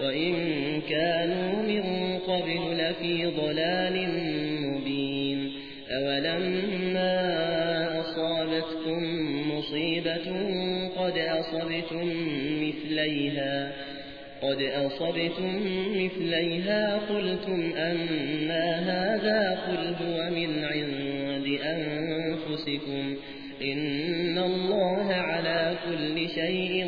وإن كانوا من قبل لفي ضلال مبين أولما أصابتكم مصيبة قد أصبتم مثليها قد أصبتم مثليها قلتم أن هذا قل هو من عند أنفسكم إن الله على كل شيء